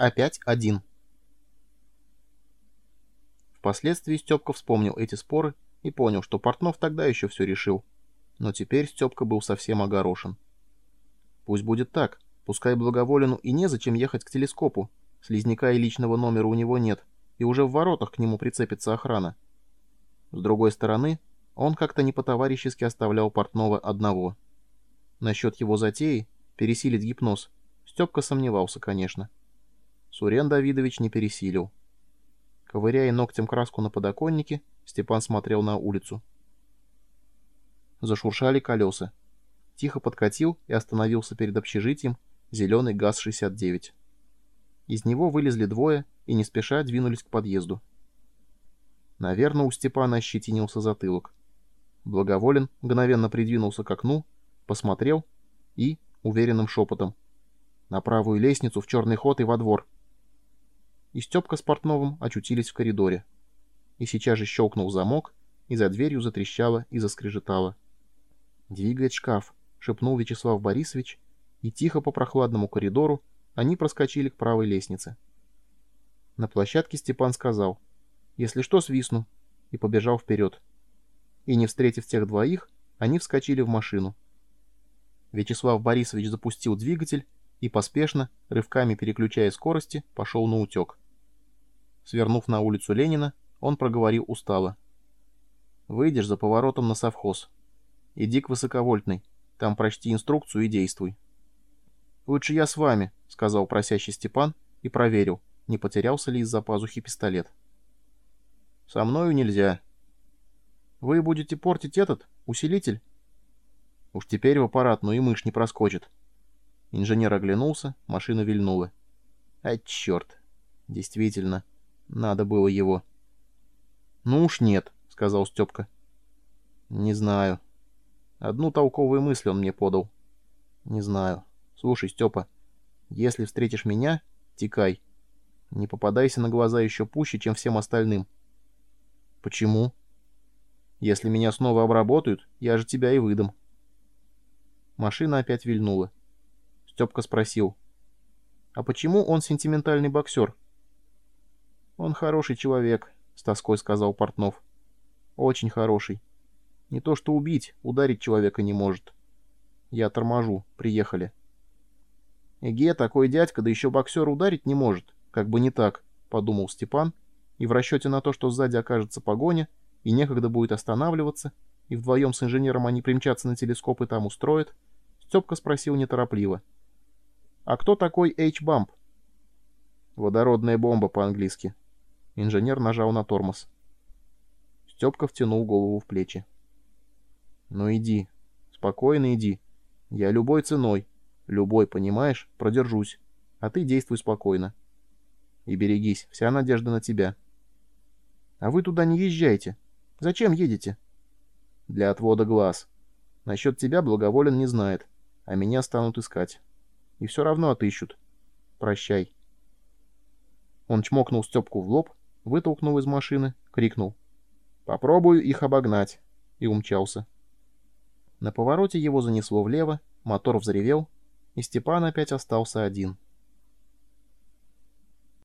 Опять один. Впоследствии Степка вспомнил эти споры и понял, что Портнов тогда еще все решил. Но теперь Степка был совсем огорошен. Пусть будет так. Пускай Благоволену и незачем ехать к телескопу. Слизняка и личного номера у него нет, и уже в воротах к нему прицепится охрана. С другой стороны, он как-то не по-товарищески оставлял Портнова одного. Насчет его затеи пересилить гипноз Степка сомневался, конечно. Сурен Давидович не пересилил. Ковыряя ногтем краску на подоконнике, Степан смотрел на улицу. Зашуршали колеса. Тихо подкатил и остановился перед общежитием зеленый ГАЗ-69. Из него вылезли двое и не спеша двинулись к подъезду. Наверное, у Степана ощетинился затылок. Благоволен мгновенно придвинулся к окну, посмотрел и, уверенным шепотом, на правую лестницу в черный ход и во двор — и Степка с Портновым очутились в коридоре. И сейчас же щелкнул замок, и за дверью затрещало и заскрежетало. «Двигает шкаф», — шепнул Вячеслав Борисович, и тихо по прохладному коридору они проскочили к правой лестнице. На площадке Степан сказал «Если что, свистну», и побежал вперед. И не встретив тех двоих, они вскочили в машину. Вячеслав Борисович запустил двигатель и поспешно, рывками переключая скорости, пошел на утек. Свернув на улицу Ленина, он проговорил устало. «Выйдешь за поворотом на совхоз. Иди к высоковольтной, там прочти инструкцию и действуй». «Лучше я с вами», — сказал просящий Степан и проверил, не потерялся ли из-за пазухи пистолет. «Со мною нельзя». «Вы будете портить этот, усилитель?» «Уж теперь в аппарат, но и мышь не проскочит». Инженер оглянулся, машина вильнула. «А, черт! Действительно, надо было его». «Ну уж нет», — сказал Степка. «Не знаю. Одну толковую мысль он мне подал. Не знаю. Слушай, Степа, если встретишь меня, текай. Не попадайся на глаза еще пуще, чем всем остальным». «Почему?» «Если меня снова обработают, я же тебя и выдам». Машина опять вильнула. Степка спросил. «А почему он сентиментальный боксер?» «Он хороший человек», — с тоской сказал Портнов. «Очень хороший. Не то что убить, ударить человека не может. Я торможу. Приехали». «Эге, такой дядька, да еще боксер ударить не может. Как бы не так», — подумал Степан, и в расчете на то, что сзади окажется погоня, и некогда будет останавливаться, и вдвоем с инженером они примчатся на телескоп и там устроят, Степка спросил неторопливо. — а кто такой H-бамп? Водородная бомба по-английски. Инженер нажал на тормоз. Степка втянул голову в плечи. Ну иди. Спокойно иди. Я любой ценой. Любой, понимаешь, продержусь. А ты действуй спокойно. И берегись, вся надежда на тебя. А вы туда не езжайте. Зачем едете? Для отвода глаз. Насчет тебя благоволен не знает, а меня станут искать. И все равно отыщут. Прощай. Он чмокнул Степку в лоб, вытолкнул из машины, крикнул. «Попробую их обогнать!» и умчался. На повороте его занесло влево, мотор взревел, и Степан опять остался один —